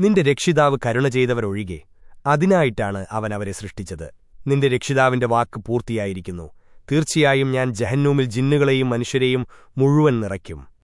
നിന്റെ രക്ഷിതാവ് കരുണ ചെയ്തവരൊഴികെ അതിനായിട്ടാണ് അവൻ അവരെ സൃഷ്ടിച്ചത്. നിന്റെ രക്ഷിതാവിന്റെ വാക്ക് പൂർത്തിയായിരിക്കുന്നു. തീർച്ചയായും ഞാൻ ജഹന്നൂമിൽ ജിന്നുകളെയും മനുഷ്യരെയും മുഴുവൻ നിറയ്ക്കും.